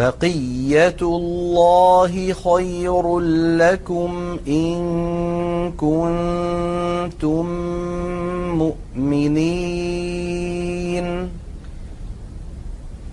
بقية الله خير لكم إن كنتم مؤمنين.